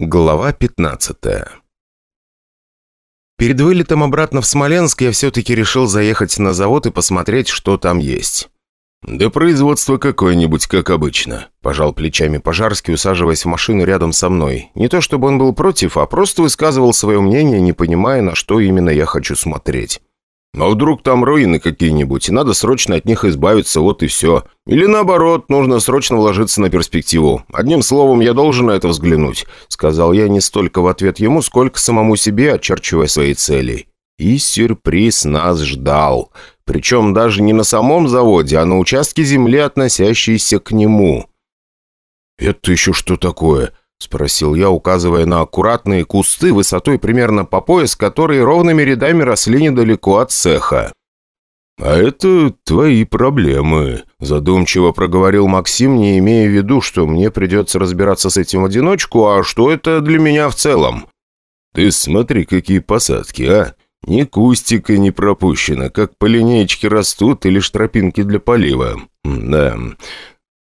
Глава 15 Перед вылетом обратно в Смоленск я все-таки решил заехать на завод и посмотреть, что там есть. «Да производство какое-нибудь, как обычно», – пожал плечами Пожарский, усаживаясь в машину рядом со мной. Не то чтобы он был против, а просто высказывал свое мнение, не понимая, на что именно я хочу смотреть. А вдруг там руины какие-нибудь, и надо срочно от них избавиться, вот и все. Или наоборот, нужно срочно вложиться на перспективу. Одним словом, я должен на это взглянуть», — сказал я не столько в ответ ему, сколько самому себе, очерчивая свои цели. И сюрприз нас ждал. Причем даже не на самом заводе, а на участке земли, относящейся к нему. «Это еще что такое?» — спросил я, указывая на аккуратные кусты высотой примерно по пояс, которые ровными рядами росли недалеко от цеха. «А это твои проблемы», – задумчиво проговорил Максим, не имея в виду, что мне придется разбираться с этим в одиночку, а что это для меня в целом. «Ты смотри, какие посадки, а! Ни кустика не пропущено, как по линеечке растут или тропинки для полива. Да».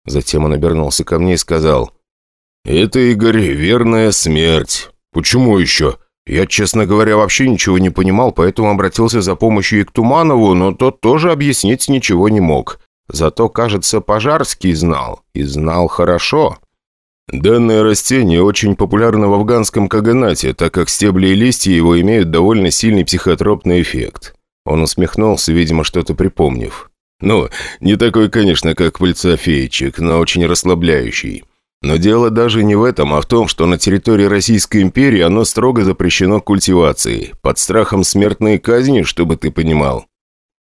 Затем он обернулся ко мне и сказал – «Это, Игорь, верная смерть. Почему еще? Я, честно говоря, вообще ничего не понимал, поэтому обратился за помощью и к Туманову, но тот тоже объяснить ничего не мог. Зато, кажется, Пожарский знал. И знал хорошо». Данное растение очень популярно в афганском каганате, так как стебли и листья его имеют довольно сильный психотропный эффект. Он усмехнулся, видимо, что-то припомнив. Ну, не такой, конечно, как пыльца феечек, но очень расслабляющий. Но дело даже не в этом, а в том, что на территории Российской империи оно строго запрещено к культивации, под страхом смертной казни, чтобы ты понимал.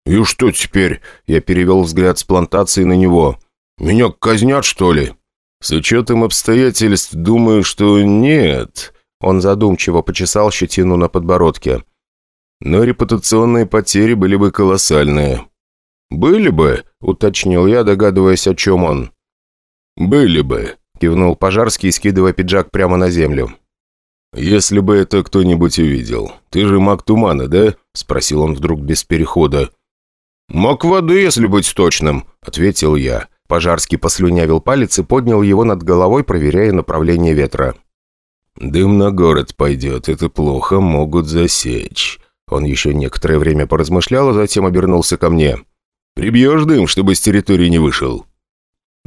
«И что теперь?» – я перевел взгляд с плантации на него. «Меня казнят, что ли?» «С учетом обстоятельств, думаю, что нет». Он задумчиво почесал щетину на подбородке. «Но репутационные потери были бы колоссальные». «Были бы», – уточнил я, догадываясь, о чем он. «Были бы», кивнул Пожарский, скидывая пиджак прямо на землю. «Если бы это кто-нибудь увидел. Ты же маг тумана, да?» – спросил он вдруг без перехода. «Маг воды, если быть точным», – ответил я. Пожарский послюнявил палец и поднял его над головой, проверяя направление ветра. «Дым на город пойдет, это плохо, могут засечь». Он еще некоторое время поразмышлял, а затем обернулся ко мне. «Прибьешь дым, чтобы с территории не вышел?»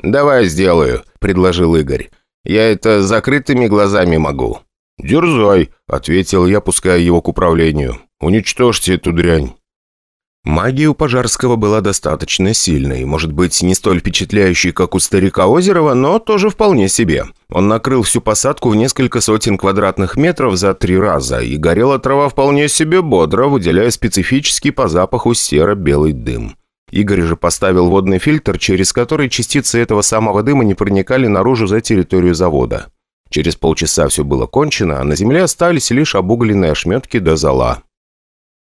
«Давай сделаю», — предложил Игорь. «Я это закрытыми глазами могу». «Дерзай», — ответил я, пуская его к управлению. «Уничтожьте эту дрянь». Магия у Пожарского была достаточно сильной, может быть, не столь впечатляющей, как у старика Озерова, но тоже вполне себе. Он накрыл всю посадку в несколько сотен квадратных метров за три раза, и горела трава вполне себе бодро, выделяя специфический по запаху серо-белый дым. Игорь же поставил водный фильтр, через который частицы этого самого дыма не проникали наружу за территорию завода. Через полчаса все было кончено, а на земле остались лишь обугленные ошметки до зола.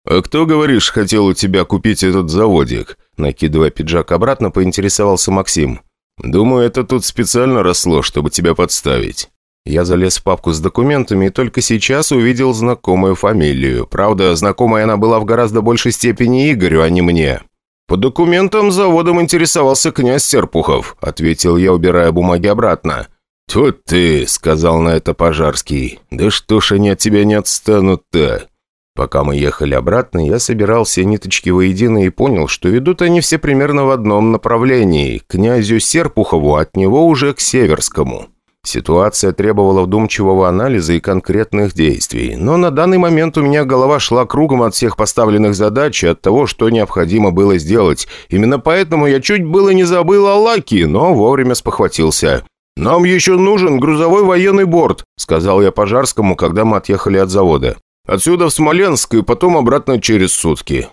«А кто, говоришь, хотел у тебя купить этот заводик?» Накидывая пиджак обратно, поинтересовался Максим. «Думаю, это тут специально росло, чтобы тебя подставить». Я залез в папку с документами и только сейчас увидел знакомую фамилию. Правда, знакомая она была в гораздо большей степени Игорю, а не мне. «По документам заводом интересовался князь Серпухов», — ответил я, убирая бумаги обратно. «Тут ты», — сказал на это Пожарский. «Да что ж они от тебя не отстанут-то?» Пока мы ехали обратно, я собирал все ниточки воедино и понял, что ведут они все примерно в одном направлении, князю Серпухову, от него уже к Северскому. Ситуация требовала вдумчивого анализа и конкретных действий, но на данный момент у меня голова шла кругом от всех поставленных задач и от того, что необходимо было сделать. Именно поэтому я чуть было не забыл о Лаки, но вовремя спохватился. «Нам еще нужен грузовой военный борт», — сказал я Пожарскому, когда мы отъехали от завода. «Отсюда в Смоленск и потом обратно через сутки».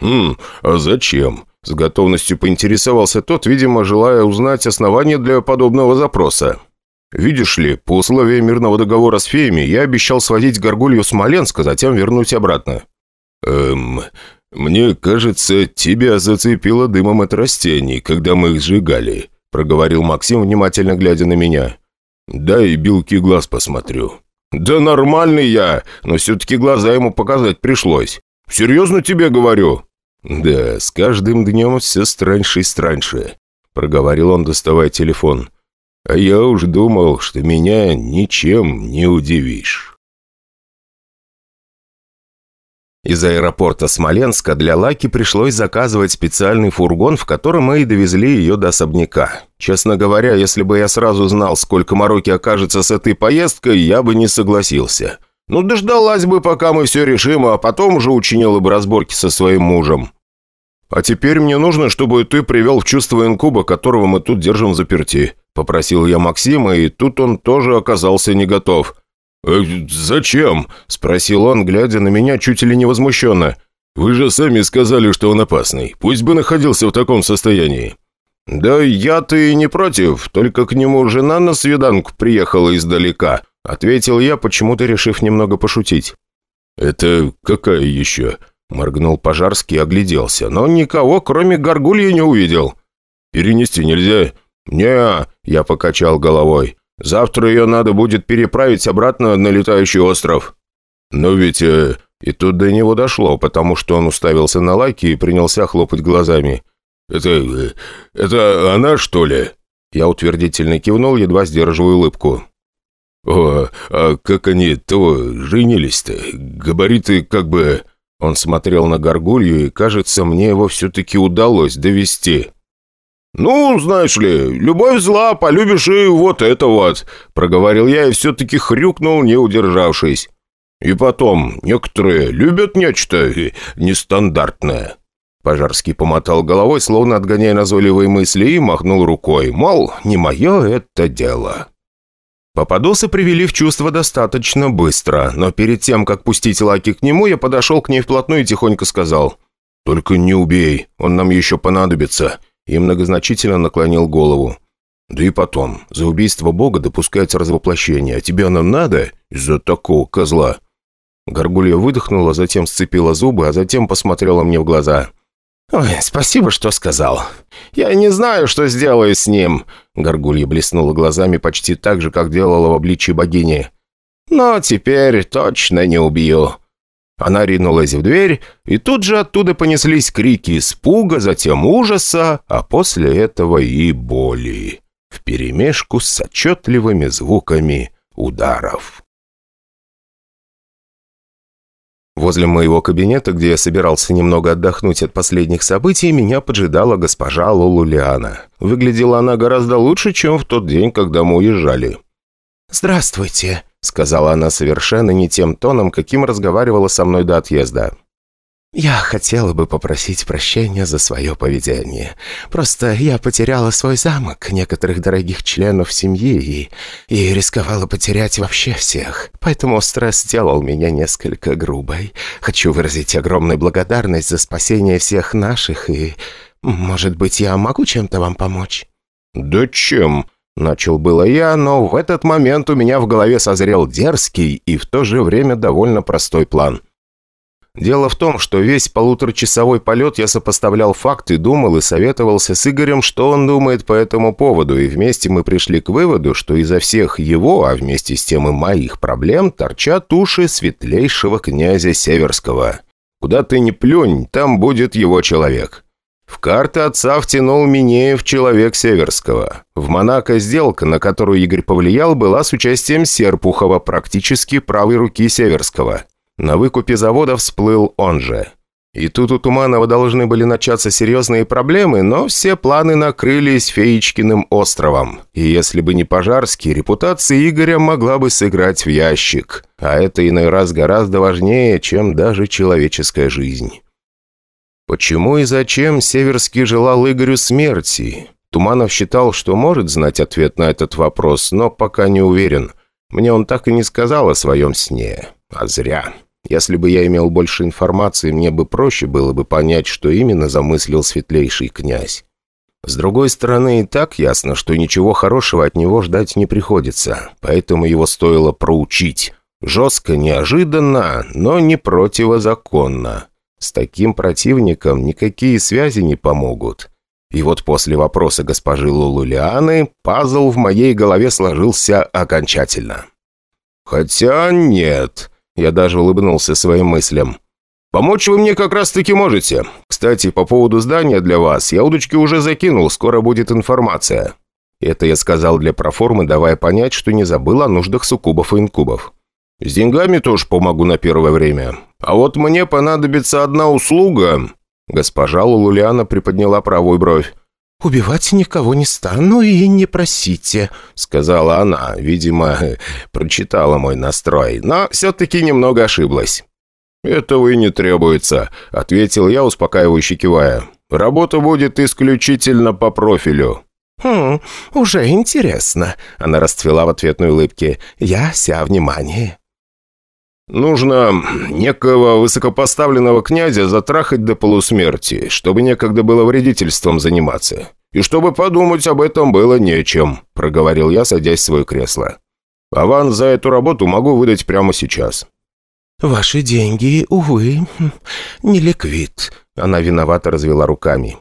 «Хм, а зачем?» С готовностью поинтересовался тот, видимо, желая узнать основания для подобного запроса. «Видишь ли, по условиям мирного договора с феями я обещал сводить Горгулью Смоленск, а затем вернуть обратно». «Эм, мне кажется, тебя зацепило дымом от растений, когда мы их сжигали», проговорил Максим, внимательно глядя на меня. «Дай белки глаз посмотрю». «Да нормальный я, но все-таки глаза ему показать пришлось. Серьезно тебе говорю?» «Да, с каждым днем все страньше и страньше», проговорил он, доставая телефон. А я уж думал, что меня ничем не удивишь. Из аэропорта Смоленска для Лаки пришлось заказывать специальный фургон, в котором мы и довезли ее до особняка. Честно говоря, если бы я сразу знал, сколько мороки окажется с этой поездкой, я бы не согласился. Ну, дождалась бы, пока мы все решим, а потом уже учинила бы разборки со своим мужем. «А теперь мне нужно, чтобы ты привел в чувство инкуба, которого мы тут держим заперти», – попросил я Максима, и тут он тоже оказался не готов. «Э, «Зачем?» – спросил он, глядя на меня чуть ли не возмущенно. «Вы же сами сказали, что он опасный. Пусть бы находился в таком состоянии». «Да я-то и не против, только к нему жена на свиданку приехала издалека», – ответил я, почему-то решив немного пошутить. «Это какая еще?» Моргнул Пожарский и огляделся, но никого, кроме горгульи, не увидел. «Перенести нельзя?» «Не», — я покачал головой. «Завтра ее надо будет переправить обратно на летающий остров». «Но ведь...» э... И тут до него дошло, потому что он уставился на лайки и принялся хлопать глазами. «Это... Э, это она, что ли?» Я утвердительно кивнул, едва сдерживая улыбку. «О, а как они то женились-то? Габариты как бы...» Он смотрел на горгулью, и, кажется, мне его все-таки удалось довести. «Ну, знаешь ли, любовь зла, полюбишь и вот это вот», — проговорил я и все-таки хрюкнул, не удержавшись. «И потом, некоторые любят нечто нестандартное». Пожарский помотал головой, словно отгоняя назойливые мысли, и махнул рукой, мол, не мое это дело. Попадоса привели в чувство достаточно быстро, но перед тем, как пустить Лаки к нему, я подошел к ней вплотную и тихонько сказал «Только не убей, он нам еще понадобится», и многозначительно наклонил голову. «Да и потом, за убийство Бога допускается развоплощение, а тебе оно надо из-за такого козла?» Горгулья выдохнула, затем сцепила зубы, а затем посмотрела мне в глаза. «Ой, спасибо, что сказал. Я не знаю, что сделаю с ним». Горгулья блеснула глазами почти так же, как делала в обличии богини. «Но теперь точно не убью». Она ринулась в дверь, и тут же оттуда понеслись крики испуга, затем ужаса, а после этого и боли, вперемешку с отчетливыми звуками ударов. Возле моего кабинета, где я собирался немного отдохнуть от последних событий, меня поджидала госпожа Лулулиана. Выглядела она гораздо лучше, чем в тот день, когда мы уезжали. «Здравствуйте», — сказала она совершенно не тем тоном, каким разговаривала со мной до отъезда. «Я хотела бы попросить прощения за свое поведение. Просто я потеряла свой замок, некоторых дорогих членов семьи и, и рисковала потерять вообще всех. Поэтому стресс сделал меня несколько грубой. Хочу выразить огромную благодарность за спасение всех наших и... Может быть, я могу чем-то вам помочь?» «Да чем?» Начал было я, но в этот момент у меня в голове созрел дерзкий и в то же время довольно простой план – Дело в том, что весь полуторачасовой полет я сопоставлял факты, думал и советовался с Игорем, что он думает по этому поводу, и вместе мы пришли к выводу, что изо всех его, а вместе с тем и моих проблем, торчат уши светлейшего князя Северского. Куда ты ни плюнь, там будет его человек. В карты отца втянул Минеев человек Северского. В Монако сделка, на которую Игорь повлиял, была с участием Серпухова, практически правой руки Северского. На выкупе завода всплыл он же. И тут у Туманова должны были начаться серьезные проблемы, но все планы накрылись Феечкиным островом. И если бы не Пожарский, репутация Игоря могла бы сыграть в ящик. А это иной раз гораздо важнее, чем даже человеческая жизнь. Почему и зачем Северский желал Игорю смерти? Туманов считал, что может знать ответ на этот вопрос, но пока не уверен. Мне он так и не сказал о своем сне. А зря. Если бы я имел больше информации, мне бы проще было бы понять, что именно замыслил светлейший князь. С другой стороны, и так ясно, что ничего хорошего от него ждать не приходится, поэтому его стоило проучить. Жестко, неожиданно, но не противозаконно. С таким противником никакие связи не помогут. И вот после вопроса госпожи Лулулианы пазл в моей голове сложился окончательно. Хотя нет, я даже улыбнулся своим мыслям. «Помочь вы мне как раз-таки можете. Кстати, по поводу здания для вас, я удочки уже закинул, скоро будет информация». Это я сказал для проформы, давая понять, что не забыл о нуждах суккубов и инкубов. «С деньгами тоже помогу на первое время. А вот мне понадобится одна услуга». Госпожа Лулуляна приподняла правую бровь. «Убивать никого не стану и не просите», — сказала она. Видимо, прочитала мой настрой, но все-таки немного ошиблась. «Этого и не требуется», — ответил я, успокаивающе кивая. «Работа будет исключительно по профилю». «Хм, уже интересно», — она расцвела в ответной улыбке. «Я вся внимание». «Нужно некого высокопоставленного князя затрахать до полусмерти, чтобы некогда было вредительством заниматься. И чтобы подумать об этом было нечем», — проговорил я, садясь в свое кресло. «Аванс за эту работу могу выдать прямо сейчас». «Ваши деньги, увы, не ликвид», — она виновато развела руками.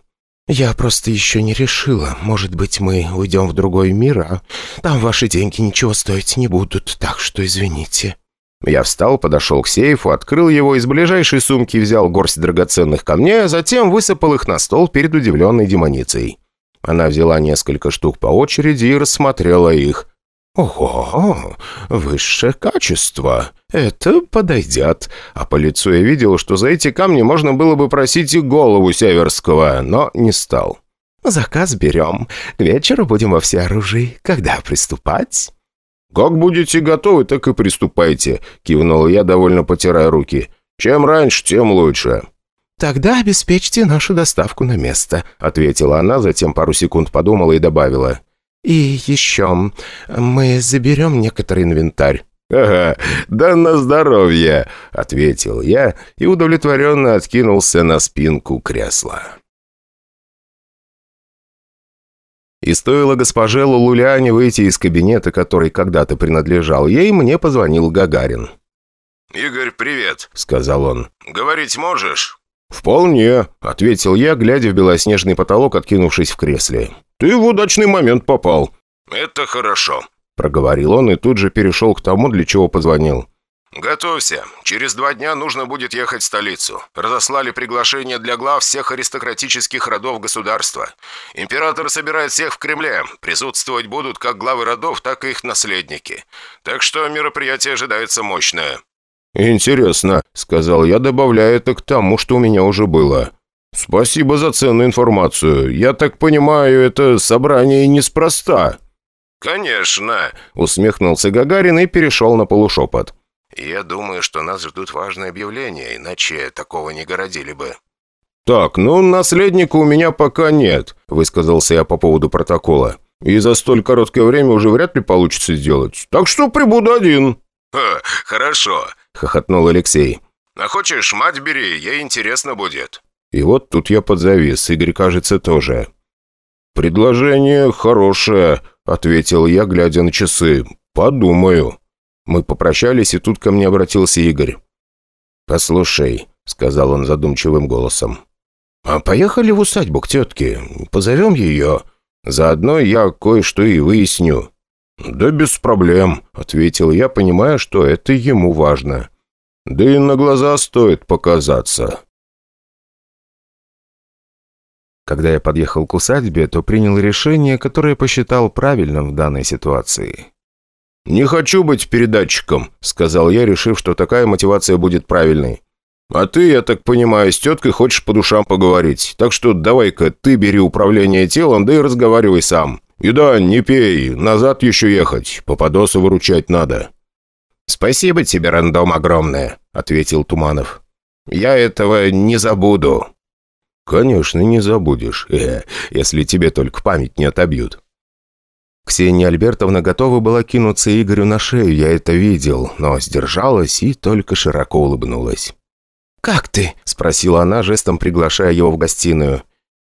«Я просто еще не решила. Может быть, мы уйдем в другой мир, а там ваши деньги ничего стоить не будут, так что извините». Я встал, подошел к сейфу, открыл его, из ближайшей сумки взял горсть драгоценных камней, а затем высыпал их на стол перед удивленной демоницей. Она взяла несколько штук по очереди и рассмотрела их. «Ого, высшее качество. Это подойдет». А по лицу я видел, что за эти камни можно было бы просить и голову Северского, но не стал. «Заказ берем. К вечеру будем во всеоружии. Когда приступать?» «Как будете готовы, так и приступайте», — кивнул я, довольно потирая руки. «Чем раньше, тем лучше». «Тогда обеспечьте нашу доставку на место», — ответила она, затем пару секунд подумала и добавила. «И еще, мы заберем некоторый инвентарь». «Ага, да на здоровье», — ответил я и удовлетворенно откинулся на спинку кресла. И стоило госпоже Лулуляне выйти из кабинета, который когда-то принадлежал ей, мне позвонил Гагарин. «Игорь, привет», — сказал он. «Говорить можешь?» «Вполне», — ответил я, глядя в белоснежный потолок, откинувшись в кресле. «Ты в удачный момент попал». «Это хорошо», — проговорил он и тут же перешел к тому, для чего позвонил. «Готовься. Через два дня нужно будет ехать в столицу. Разослали приглашение для глав всех аристократических родов государства. Император собирает всех в Кремле. Присутствовать будут как главы родов, так и их наследники. Так что мероприятие ожидается мощное». «Интересно», — сказал я, добавляя это к тому, что у меня уже было. «Спасибо за ценную информацию. Я так понимаю, это собрание неспроста». «Конечно», — усмехнулся Гагарин и перешел на полушепот. «Я думаю, что нас ждут важные объявления, иначе такого не городили бы». «Так, ну, наследника у меня пока нет», — высказался я по поводу протокола. «И за столь короткое время уже вряд ли получится сделать. Так что прибуду один». «Ха, хорошо», — хохотнул Алексей. «А хочешь, мать бери, ей интересно будет». И вот тут я подзавис, Игорь, кажется, тоже. «Предложение хорошее», — ответил я, глядя на часы. «Подумаю». Мы попрощались, и тут ко мне обратился Игорь. «Послушай», — сказал он задумчивым голосом. «А поехали в усадьбу к тетке. Позовем ее. Заодно я кое-что и выясню». «Да без проблем», — ответил я, понимая, что это ему важно. «Да и на глаза стоит показаться». Когда я подъехал к усадьбе, то принял решение, которое посчитал правильным в данной ситуации. «Не хочу быть передатчиком», — сказал я, решив, что такая мотивация будет правильной. «А ты, я так понимаю, с теткой хочешь по душам поговорить. Так что давай-ка ты бери управление телом, да и разговаривай сам. И да, не пей, назад еще ехать, попадоса выручать надо». «Спасибо тебе, рандом огромное», — ответил Туманов. «Я этого не забуду». «Конечно, не забудешь, э, если тебе только память не отобьют». Ксения Альбертовна готова была кинуться Игорю на шею, я это видел, но сдержалась и только широко улыбнулась. «Как ты?» – спросила она, жестом приглашая его в гостиную.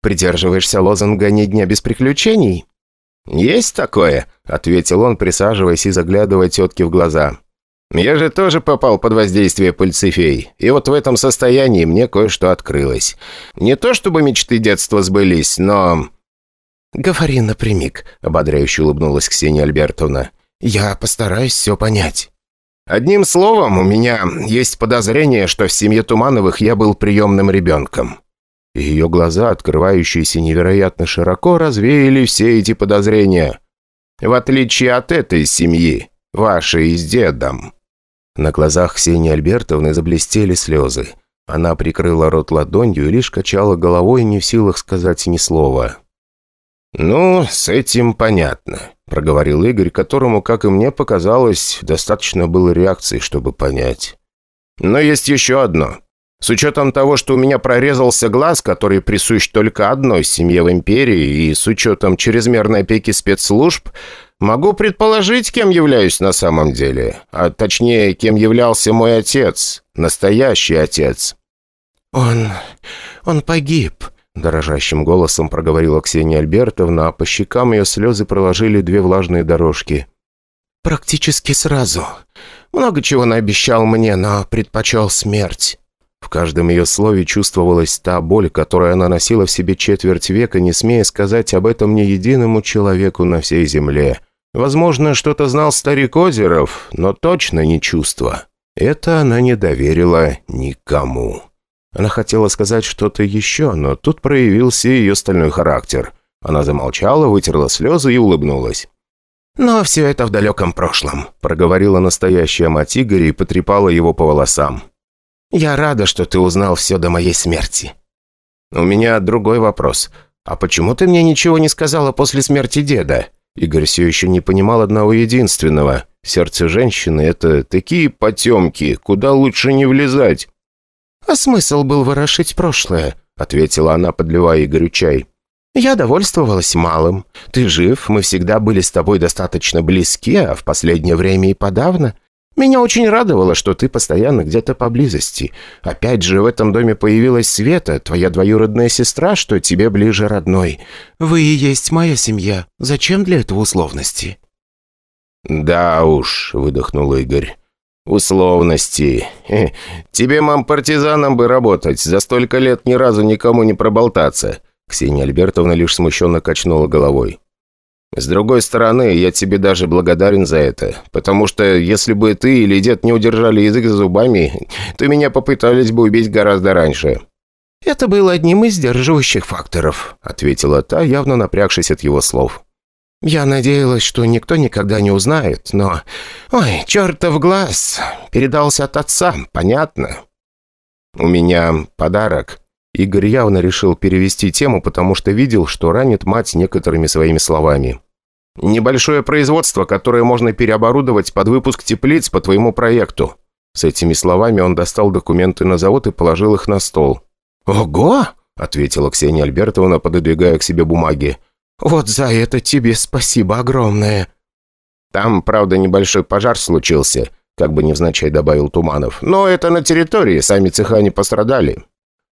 «Придерживаешься лозунга «Ни дня без приключений»?» «Есть такое», – ответил он, присаживаясь и заглядывая тетке в глаза. «Я же тоже попал под воздействие пыльцефей, и вот в этом состоянии мне кое-что открылось. Не то чтобы мечты детства сбылись, но...» «Говори напрямик», — ободряюще улыбнулась Ксения Альбертовна. «Я постараюсь все понять». «Одним словом, у меня есть подозрение, что в семье Тумановых я был приемным ребенком». ее глаза, открывающиеся невероятно широко, развеяли все эти подозрения. «В отличие от этой семьи, вашей с дедом». На глазах Ксении Альбертовны заблестели слезы. Она прикрыла рот ладонью и лишь качала головой, не в силах сказать ни слова. «Ну, с этим понятно», — проговорил Игорь, которому, как и мне показалось, достаточно было реакции, чтобы понять. «Но есть еще одно. С учетом того, что у меня прорезался глаз, который присущ только одной семье в Империи, и с учетом чрезмерной опеки спецслужб, могу предположить, кем являюсь на самом деле. А точнее, кем являлся мой отец, настоящий отец». «Он... он погиб», — дрожащим голосом проговорила Ксения Альбертовна, а по щекам ее слезы проложили две влажные дорожки. «Практически сразу. Много чего наобещал мне, но предпочел смерть». В каждом ее слове чувствовалась та боль, которую она носила в себе четверть века, не смея сказать об этом ни единому человеку на всей земле. Возможно, что-то знал старик Озеров, но точно не чувство. Это она не доверила никому. Она хотела сказать что-то еще, но тут проявился ее стальной характер. Она замолчала, вытерла слезы и улыбнулась. «Но все это в далеком прошлом», — проговорила настоящая мать Игоря и потрепала его по волосам. «Я рада, что ты узнал все до моей смерти». «У меня другой вопрос. А почему ты мне ничего не сказала после смерти деда?» Игорь все еще не понимал одного единственного. Сердце женщины — это такие потемки, куда лучше не влезать. «А смысл был ворошить прошлое», — ответила она, подливая Игорю чай. «Я довольствовалась малым. Ты жив, мы всегда были с тобой достаточно близки, а в последнее время и подавно. Меня очень радовало, что ты постоянно где-то поблизости. Опять же, в этом доме появилась Света, твоя двоюродная сестра, что тебе ближе родной. Вы и есть моя семья. Зачем для этого условности?» «Да уж», — выдохнул Игорь. «Условности. Тебе, мам, партизаном бы работать, за столько лет ни разу никому не проболтаться». Ксения Альбертовна лишь смущенно качнула головой. С другой стороны, я тебе даже благодарен за это, потому что если бы ты или дед не удержали язык за зубами, то меня попытались бы убить гораздо раньше». «Это было одним из сдерживающих факторов», — ответила та, явно напрягшись от его слов. «Я надеялась, что никто никогда не узнает, но... Ой, чертов глаз! Передался от отца, понятно?» «У меня подарок», Игорь явно решил перевести тему, потому что видел, что ранит мать некоторыми своими словами. «Небольшое производство, которое можно переоборудовать под выпуск теплиц по твоему проекту». С этими словами он достал документы на завод и положил их на стол. «Ого!» — ответила Ксения Альбертовна, пододвигая к себе бумаги. «Вот за это тебе спасибо огромное!» «Там, правда, небольшой пожар случился», — как бы невзначай добавил Туманов. «Но это на территории, сами цеха не пострадали».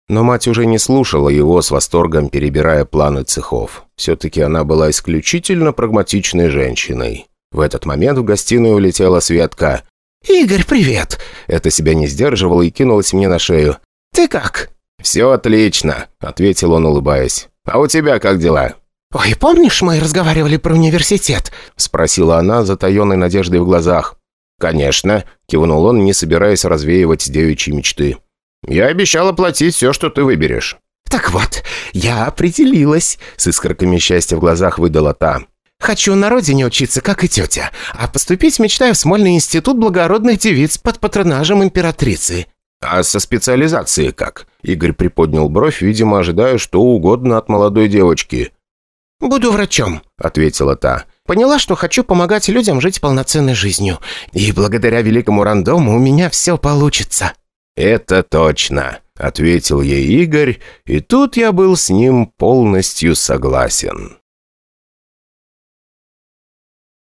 Но мать уже не слушала его с восторгом, перебирая планы цехов. Все-таки она была исключительно прагматичной женщиной. В этот момент в гостиную улетела Светка. «Игорь, привет!» Это себя не сдерживало и кинулась мне на шею. «Ты как?» «Все отлично», — ответил он, улыбаясь. «А у тебя как дела?» «Ой, помнишь, мы разговаривали про университет?» — спросила она, затаенной надеждой в глазах. «Конечно», — кивнул он, не собираясь развеивать девичьи мечты. «Я обещал оплатить все, что ты выберешь». «Так вот, я определилась», — с искорками счастья в глазах выдала та. «Хочу на родине учиться, как и тетя, а поступить мечтаю в Смольный институт благородных девиц под патронажем императрицы». «А со специализацией как?» Игорь приподнял бровь, видимо, ожидая что угодно от молодой девочки. «Буду врачом», — ответила та. «Поняла, что хочу помогать людям жить полноценной жизнью. И благодаря великому рандому у меня все получится». «Это точно», — ответил ей Игорь, и тут я был с ним полностью согласен.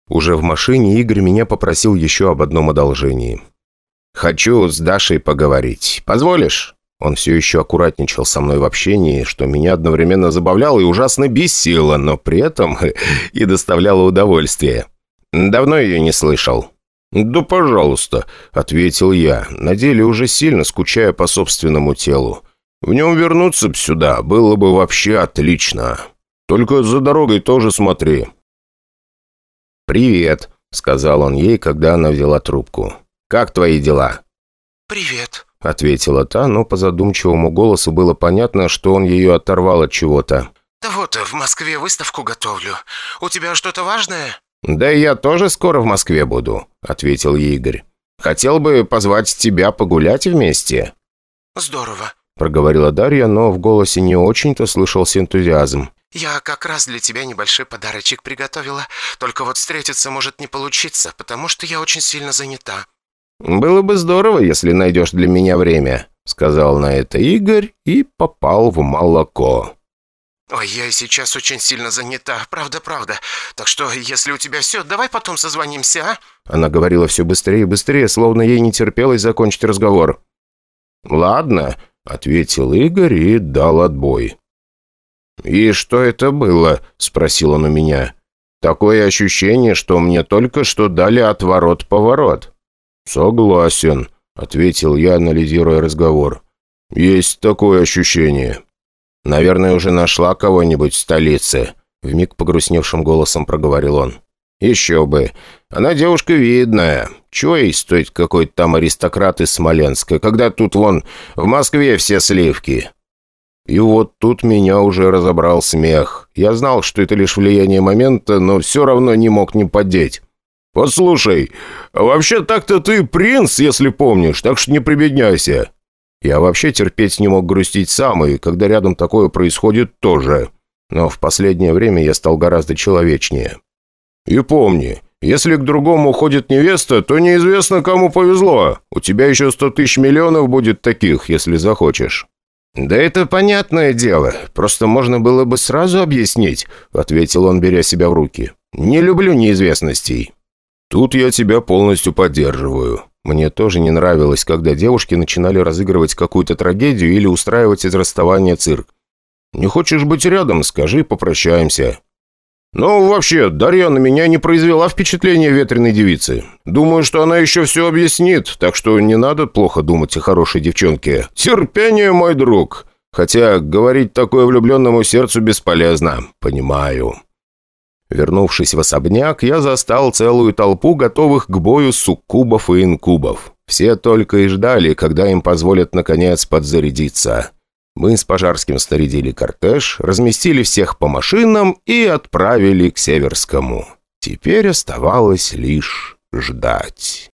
Уже в машине Игорь меня попросил еще об одном одолжении. «Хочу с Дашей поговорить. Позволишь?» Он все еще аккуратничал со мной в общении, что меня одновременно забавляло и ужасно бесило, но при этом и доставляло удовольствие. Давно ее не слышал. «Да пожалуйста», — ответил я, на деле уже сильно скучая по собственному телу. «В нем вернуться б сюда было бы вообще отлично. Только за дорогой тоже смотри». «Привет», — сказал он ей, когда она взяла трубку. «Как твои дела?» «Привет», — ответила та, но по задумчивому голосу было понятно, что он ее оторвал от чего-то. «Да вот, в Москве выставку готовлю. У тебя что-то важное?» «Да я тоже скоро в Москве буду», — ответил Игорь. «Хотел бы позвать тебя погулять вместе». «Здорово», — проговорила Дарья, но в голосе не очень-то слышался энтузиазм. «Я как раз для тебя небольшой подарочек приготовила. Только вот встретиться может не получиться, потому что я очень сильно занята». «Было бы здорово, если найдешь для меня время», — сказал на это Игорь и попал в молоко. «Ой, я сейчас очень сильно занята, правда-правда. Так что, если у тебя все, давай потом созвонимся, а?» Она говорила все быстрее и быстрее, словно ей не терпелось закончить разговор. «Ладно», — ответил Игорь и дал отбой. «И что это было?» — спросил он у меня. «Такое ощущение, что мне только что дали отворот-поворот». «Согласен», — ответил я, анализируя разговор. «Есть такое ощущение». «Наверное, уже нашла кого-нибудь в столице», — вмиг погрустневшим голосом проговорил он. «Еще бы. Она девушка видная. Чего ей стоит какой-то там аристократ из Смоленска, когда тут вон в Москве все сливки?» И вот тут меня уже разобрал смех. Я знал, что это лишь влияние момента, но все равно не мог не поддеть. «Послушай, вообще так-то ты принц, если помнишь, так что не прибедняйся». Я вообще терпеть не мог грустить сам, и когда рядом такое происходит, тоже. Но в последнее время я стал гораздо человечнее. «И помни, если к другому уходит невеста, то неизвестно, кому повезло. У тебя еще сто тысяч миллионов будет таких, если захочешь». «Да это понятное дело. Просто можно было бы сразу объяснить», — ответил он, беря себя в руки. «Не люблю неизвестностей». «Тут я тебя полностью поддерживаю. Мне тоже не нравилось, когда девушки начинали разыгрывать какую-то трагедию или устраивать из расставания цирк. Не хочешь быть рядом, скажи, попрощаемся». «Ну, вообще, Дарья на меня не произвела впечатления ветреной девицы. Думаю, что она еще все объяснит, так что не надо плохо думать о хорошей девчонке. Терпение, мой друг. Хотя говорить такое влюбленному сердцу бесполезно. Понимаю». Вернувшись в особняк, я застал целую толпу готовых к бою суккубов и инкубов. Все только и ждали, когда им позволят наконец подзарядиться. Мы с Пожарским снарядили кортеж, разместили всех по машинам и отправили к Северскому. Теперь оставалось лишь ждать.